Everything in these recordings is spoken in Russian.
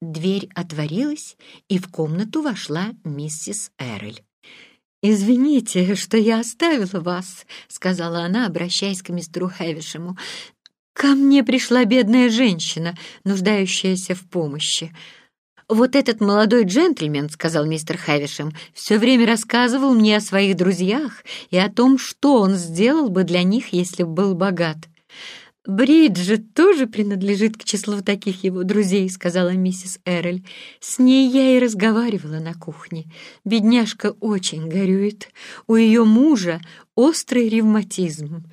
Дверь отворилась, и в комнату вошла миссис Эрель. «Извините, что я оставила вас», — сказала она, обращаясь к мистеру Хэвишему. «Ко мне пришла бедная женщина, нуждающаяся в помощи. «Вот этот молодой джентльмен, — сказал мистер Хэвишем, — все время рассказывал мне о своих друзьях и о том, что он сделал бы для них, если бы был богат. «Бриджит тоже принадлежит к числу таких его друзей», — сказала миссис Эрель. «С ней я и разговаривала на кухне. Бедняжка очень горюет. У ее мужа острый ревматизм».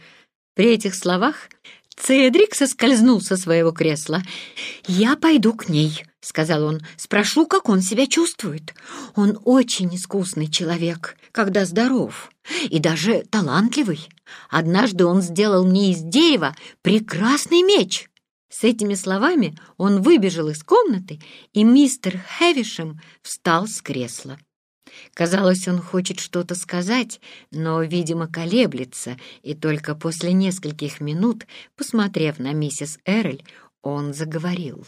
При этих словах Цедрик соскользнул со своего кресла. «Я пойду к ней», — сказал он. «Спрошу, как он себя чувствует. Он очень искусный человек, когда здоров, и даже талантливый. Однажды он сделал мне из дерева прекрасный меч». С этими словами он выбежал из комнаты, и мистер Хэвишем встал с кресла. Казалось, он хочет что-то сказать, но, видимо, колеблется, и только после нескольких минут, посмотрев на миссис Эрель, он заговорил.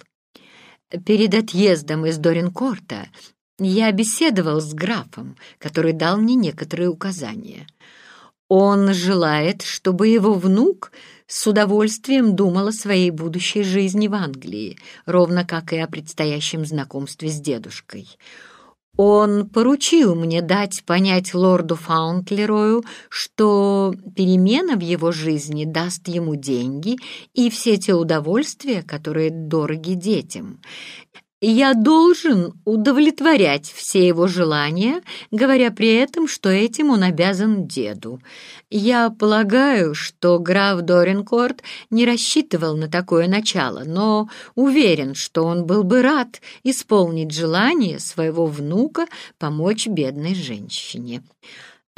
«Перед отъездом из Доринкорта я беседовал с графом, который дал мне некоторые указания. Он желает, чтобы его внук с удовольствием думал о своей будущей жизни в Англии, ровно как и о предстоящем знакомстве с дедушкой». Он поручил мне дать понять лорду Фаунтлерою, что перемена в его жизни даст ему деньги и все те удовольствия, которые дороги детям. Я должен удовлетворять все его желания, говоря при этом, что этим он обязан деду. Я полагаю, что граф Доринкорт не рассчитывал на такое начало, но уверен, что он был бы рад исполнить желание своего внука помочь бедной женщине.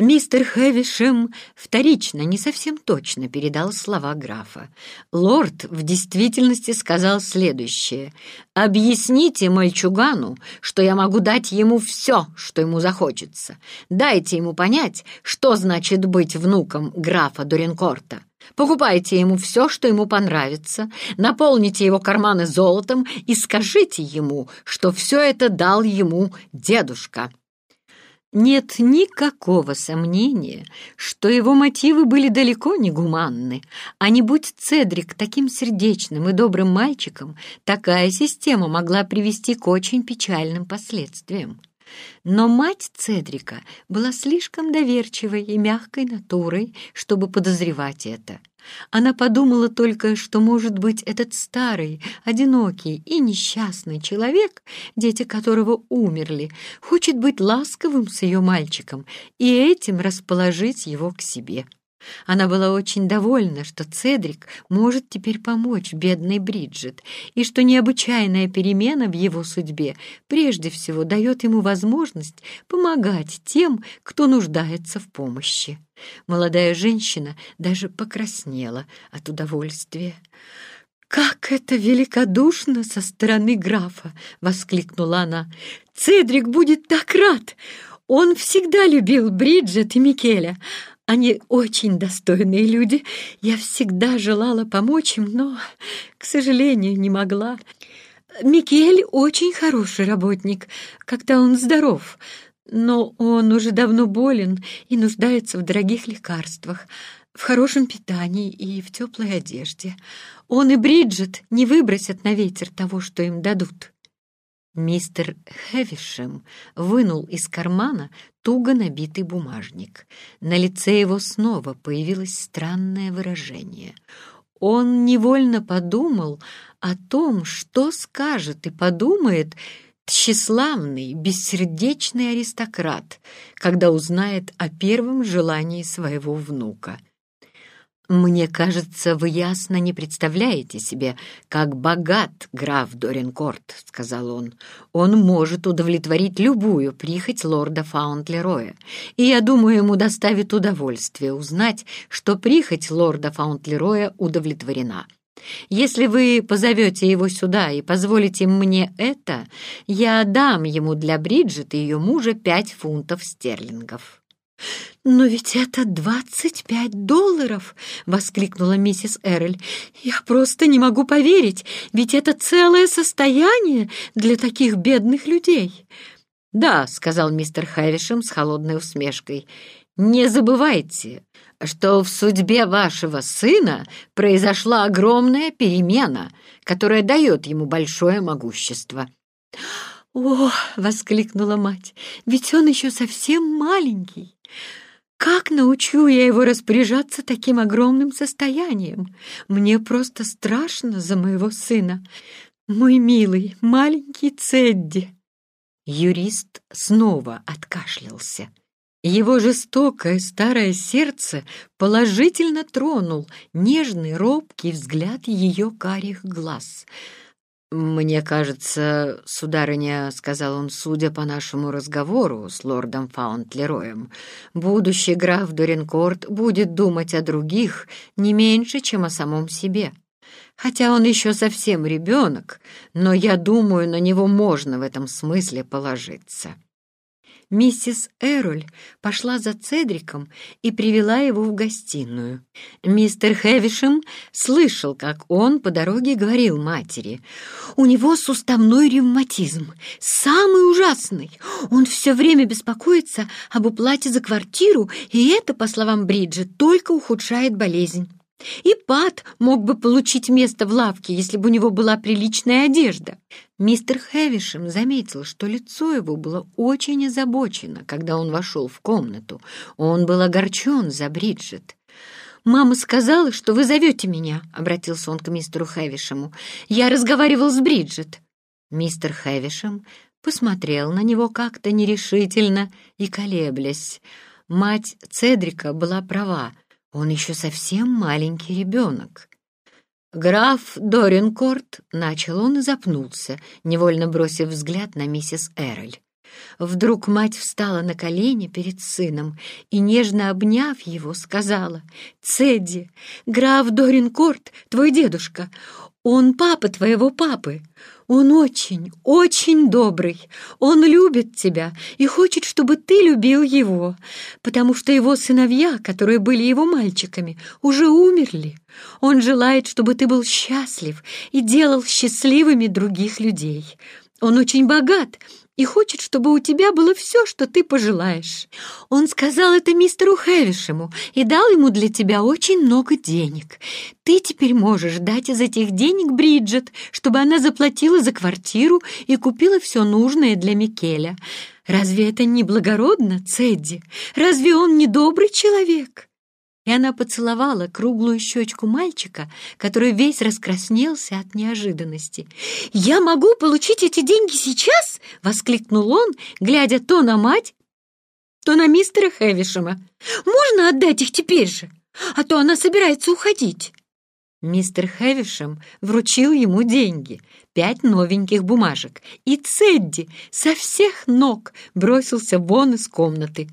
Мистер Хэвишем вторично, не совсем точно передал слова графа. Лорд в действительности сказал следующее. «Объясните мальчугану, что я могу дать ему все, что ему захочется. Дайте ему понять, что значит быть внуком графа Доринкорта. Покупайте ему все, что ему понравится, наполните его карманы золотом и скажите ему, что все это дал ему дедушка». Нет никакого сомнения, что его мотивы были далеко не гуманны, а не будь Цедрик таким сердечным и добрым мальчиком, такая система могла привести к очень печальным последствиям. Но мать Цедрика была слишком доверчивой и мягкой натурой, чтобы подозревать это. Она подумала только, что, может быть, этот старый, одинокий и несчастный человек, дети которого умерли, хочет быть ласковым с ее мальчиком и этим расположить его к себе. Она была очень довольна, что Цедрик может теперь помочь бедной Бриджит, и что необычайная перемена в его судьбе прежде всего дает ему возможность помогать тем, кто нуждается в помощи. Молодая женщина даже покраснела от удовольствия. «Как это великодушно со стороны графа!» — воскликнула она. «Цедрик будет так рад! Он всегда любил Бриджит и Микеля, они очень достойные люди. Я всегда желала помочь им, но, к сожалению, не могла. Микель очень хороший работник, когда он здоров, но он уже давно болен и нуждается в дорогих лекарствах, в хорошем питании и в теплой одежде. Он и Бриджит не выбросят на ветер того, что им дадут. Мистер Хевишем вынул из кармана туго набитый бумажник. На лице его снова появилось странное выражение. Он невольно подумал о том, что скажет и подумает тщеславный, бессердечный аристократ, когда узнает о первом желании своего внука — «Мне кажется, вы ясно не представляете себе, как богат граф Доринкорт», — сказал он. «Он может удовлетворить любую прихоть лорда Фаунтлероя, и я думаю, ему доставит удовольствие узнать, что прихоть лорда Фаунтлероя удовлетворена». Если вы позовете его сюда и позволите мне это, я дам ему для Бриджит и ее мужа пять фунтов стерлингов». «Но ведь это двадцать пять долларов!» — воскликнула миссис Эрель. «Я просто не могу поверить, ведь это целое состояние для таких бедных людей!» «Да», — сказал мистер Хэвишем с холодной усмешкой, — «не забывайте, что в судьбе вашего сына произошла огромная перемена, которая дает ему большое могущество». «О!» — воскликнула мать. «Ведь он еще совсем маленький. Как научу я его распоряжаться таким огромным состоянием? Мне просто страшно за моего сына. Мой милый, маленький Цедди!» Юрист снова откашлялся. Его жестокое старое сердце положительно тронул нежный робкий взгляд ее карих глаз — «Мне кажется, сударыня, — сказал он, судя по нашему разговору с лордом Фаунтлероем, будущий граф Доринкорт будет думать о других не меньше, чем о самом себе. Хотя он еще совсем ребенок, но я думаю, на него можно в этом смысле положиться». Миссис Эроль пошла за Цедриком и привела его в гостиную. Мистер Хэвишем слышал, как он по дороге говорил матери. «У него суставной ревматизм, самый ужасный. Он все время беспокоится об уплате за квартиру, и это, по словам Бриджит, только ухудшает болезнь». И Пат мог бы получить место в лавке, если бы у него была приличная одежда. Мистер Хэвишем заметил, что лицо его было очень озабочено, когда он вошел в комнату. Он был огорчен за Бриджит. «Мама сказала, что вы зовете меня», — обратился он к мистеру Хэвишему. «Я разговаривал с Бриджит». Мистер Хэвишем посмотрел на него как-то нерешительно и колеблясь. Мать Цедрика была права. Он еще совсем маленький ребенок. «Граф Доринкорт», — начал он и запнулся, невольно бросив взгляд на миссис Эрель. Вдруг мать встала на колени перед сыном и, нежно обняв его, сказала, «Цедди, граф Доринкорт, твой дедушка, он папа твоего папы. Он очень, очень добрый. Он любит тебя и хочет, чтобы ты любил его, потому что его сыновья, которые были его мальчиками, уже умерли. Он желает, чтобы ты был счастлив и делал счастливыми других людей. Он очень богат и хочет, чтобы у тебя было все, что ты пожелаешь. Он сказал это мистеру Хэвишему и дал ему для тебя очень много денег. Ты теперь можешь дать из этих денег Бриджит, чтобы она заплатила за квартиру и купила все нужное для Микеля. Разве это не благородно, Цедди? Разве он не добрый человек?» И она поцеловала круглую щечку мальчика, который весь раскраснелся от неожиданности. «Я могу получить эти деньги сейчас?» — воскликнул он, глядя то на мать, то на мистера Хэвишема. «Можно отдать их теперь же, а то она собирается уходить». Мистер Хэвишем вручил ему деньги, пять новеньких бумажек, и Цедди со всех ног бросился вон из комнаты.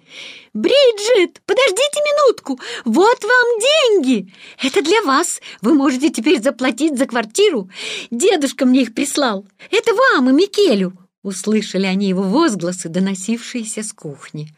«Бриджит, подождите минутку! Вот вам деньги! Это для вас! Вы можете теперь заплатить за квартиру! Дедушка мне их прислал! Это вам и Микелю!» Услышали они его возгласы, доносившиеся с кухни.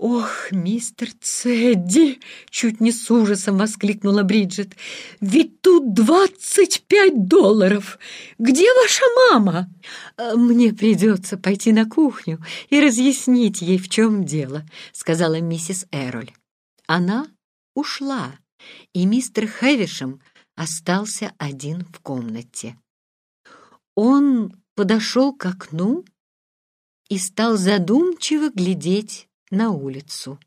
«Ох, мистер Цедди!» — чуть не с ужасом воскликнула Бриджит. «Ведь тут двадцать пять долларов! Где ваша мама?» «Э, «Мне придется пойти на кухню и разъяснить ей, в чем дело», — сказала миссис Эроль. Она ушла, и мистер Хэвишем остался один в комнате. Он подошел к окну и стал задумчиво глядеть на улицу.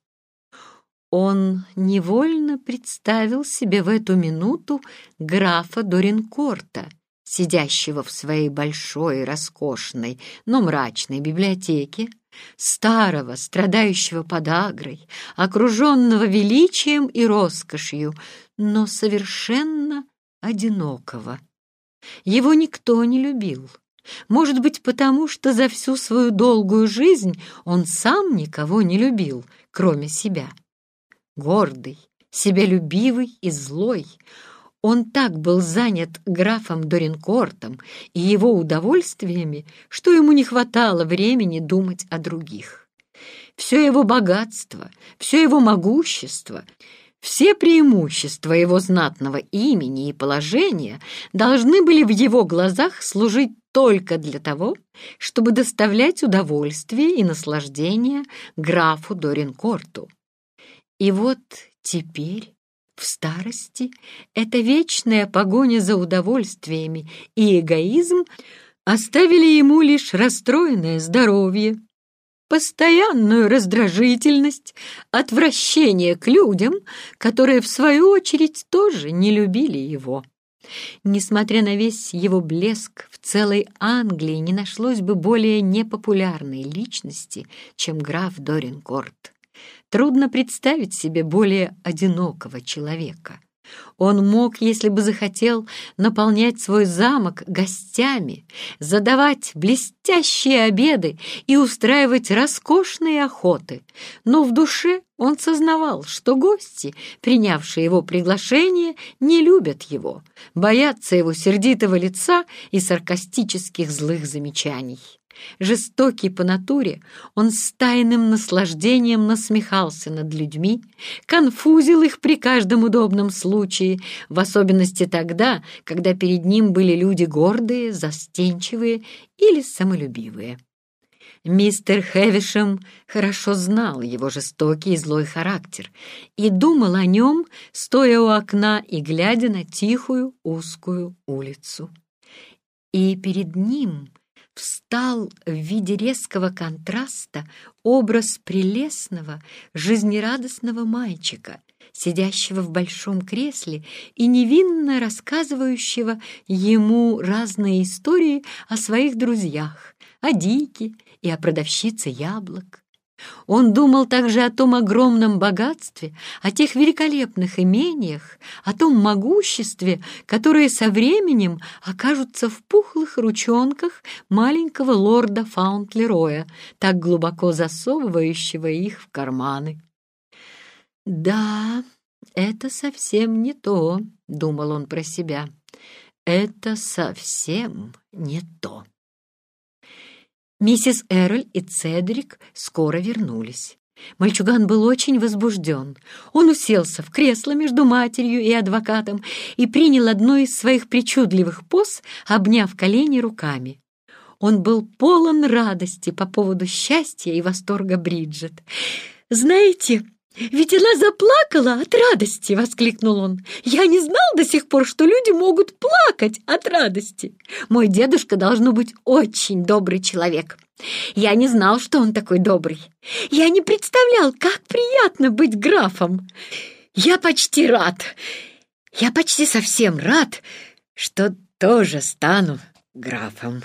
Он невольно представил себе в эту минуту графа Доринкорта, сидящего в своей большой, роскошной, но мрачной библиотеке, старого, страдающего подагрой, окруженного величием и роскошью, но совершенно одинокого. Его никто не любил. Может быть, потому что за всю свою долгую жизнь он сам никого не любил, кроме себя. Гордый, себялюбивый и злой, он так был занят графом Доринкортом и его удовольствиями, что ему не хватало времени думать о других. все его богатство, все его могущество, все преимущества его знатного имени и положения должны были в его глазах служить только для того, чтобы доставлять удовольствие и наслаждение графу Доринкорту. И вот теперь, в старости, эта вечная погоня за удовольствиями и эгоизм оставили ему лишь расстроенное здоровье, постоянную раздражительность, отвращение к людям, которые, в свою очередь, тоже не любили его. Несмотря на весь его блеск, в целой Англии не нашлось бы более непопулярной личности, чем граф Доринкорт. Трудно представить себе более одинокого человека. Он мог, если бы захотел, наполнять свой замок гостями, задавать блестящие обеды и устраивать роскошные охоты, но в душе он сознавал, что гости, принявшие его приглашение, не любят его, боятся его сердитого лица и саркастических злых замечаний. Жестокий по натуре, он с тайным наслаждением насмехался над людьми, конфузил их при каждом удобном случае, в особенности тогда, когда перед ним были люди гордые, застенчивые или самолюбивые. Мистер Хэвишем хорошо знал его жестокий и злой характер и думал о нем, стоя у окна и глядя на тихую узкую улицу. И перед ним встал в виде резкого контраста образ прелестного, жизнерадостного мальчика, сидящего в большом кресле и невинно рассказывающего ему разные истории о своих друзьях, о Дике и о продавщице яблок. Он думал также о том огромном богатстве, о тех великолепных имениях, о том могуществе, которые со временем окажутся в пухлых ручонках маленького лорда Фаунтлероя, так глубоко засовывающего их в карманы. «Да, это совсем не то», — думал он про себя. «Это совсем не то». Миссис Эроль и Цедрик скоро вернулись. Мальчуган был очень возбужден. Он уселся в кресло между матерью и адвокатом и принял одну из своих причудливых поз, обняв колени руками. Он был полон радости по поводу счастья и восторга Бриджит. «Знаете, «Ведь она заплакала от радости!» — воскликнул он. «Я не знал до сих пор, что люди могут плакать от радости. Мой дедушка должно быть очень добрый человек. Я не знал, что он такой добрый. Я не представлял, как приятно быть графом. Я почти рад, я почти совсем рад, что тоже стану графом».